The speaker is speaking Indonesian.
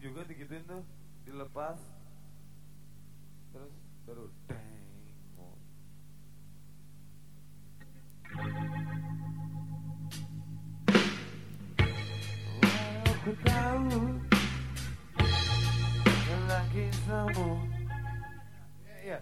juga digituin tuh dilepas. Terus baru deng Aku tahu Ya,